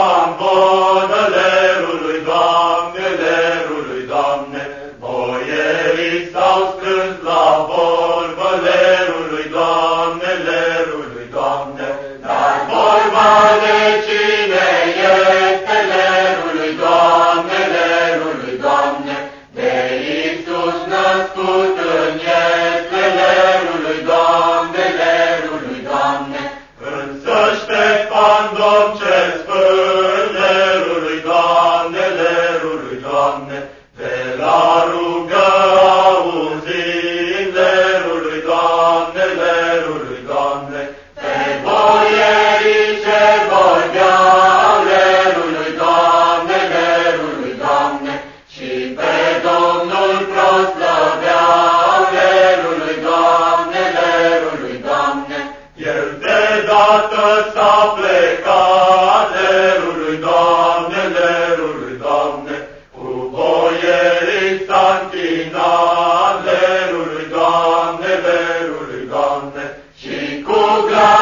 Ambonele rului, Doamnele rului, Doamne, boierii s-au strâns la vorbele rului, Doamnele rului, Doamne, dar vorba de cine este lerului, Doamnele rului, Doamne, de Iisus născut în este lerului, Doamnele rului, Doamne, însă Ștefan Domnul, Doamne, de la rugă auzind, lerului, Doamne, lerului, Doamne, pe boierii ce vorbeau, lerului, Doamne, lerului, Doamne, și pe Domnul proslăveau, lerului, Doamne, lerului, Doamne, el de dată s-a plecat, boierii s-a închinat, lerului, Doamne, lerului, Doamne, și cu glas